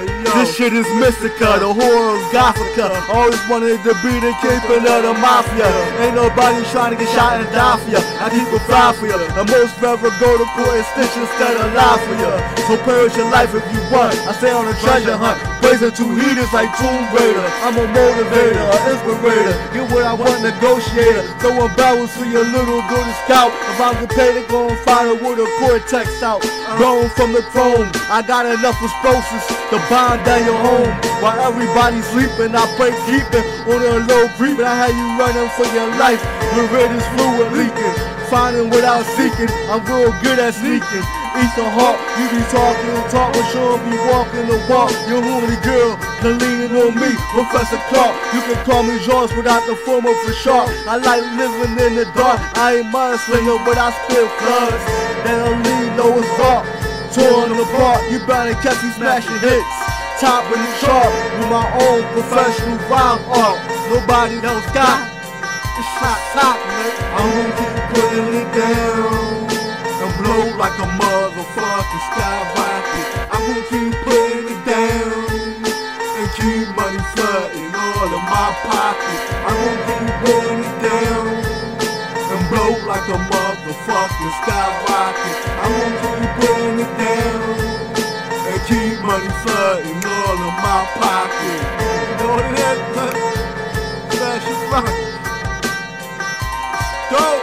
Hey. This shit is Mystica, the horror of Gothica. Always wanted to be the kingpin of the mafia. Ain't nobody trying to get shot and for ya. I keep a fly for ya. And most rather go to court and stitch instead of lie for ya. So perish your life if you want. I stay on a treasure hunt. Blazing two heaters like Tomb Raider. I'm a motivator, an inspirator. Get what I want, negotiator. Throwing barrels to your little good scout. If I'm get paid, they gon' find it with a cortex out. Grown from the chrome. I got enough explosives to bind down your home. While everybody's sleeping, I pray keeping on a low breathing, I had you running for your life. The red is fluid leaking. Finding without seeking. I'm real good at sneaking. Eat the heart, you be talking and talk, but you be walking the walk. You're horny girl, can leaning on me, Professor Clark. You can call me George without the form of a shark. I like living in the dark. I ain't mind slinger, but I spill floods. They don't leave no assault. Torn apart, you better catch me smashing hits. Top of the chart with my own professional rhyme art. Nobody else got the shot, shot, man. I'm gonna keep putting it down and blow like a motherfucking skyrocket. I'm gonna keep putting it down and keep money flooding all in my pocket. I'm gonna keep putting it down and blow like a motherfucking skyrocket. I'm gonna keep putting keep money flooding all in my pocket. You know that? Flash your pocket. Dope.